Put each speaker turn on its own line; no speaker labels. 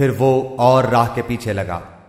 फिर वो और राह के पीछे लगा।